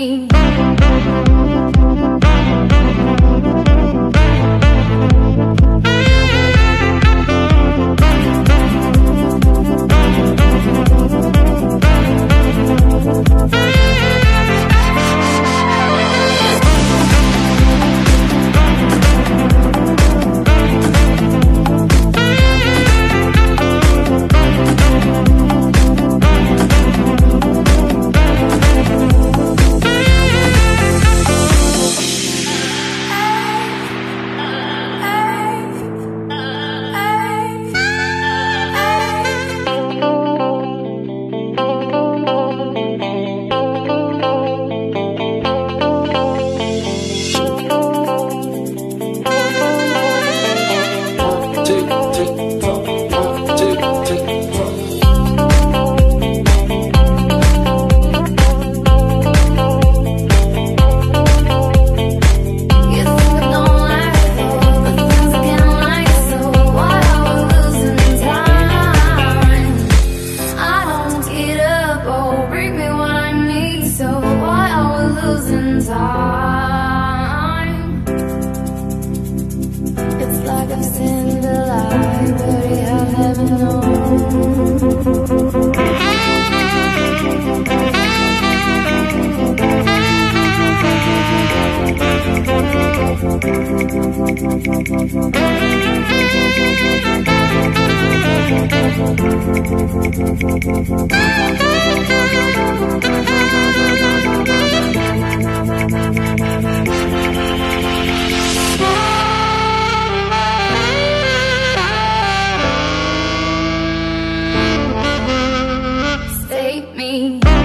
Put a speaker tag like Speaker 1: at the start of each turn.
Speaker 1: me. lost in the library rainbow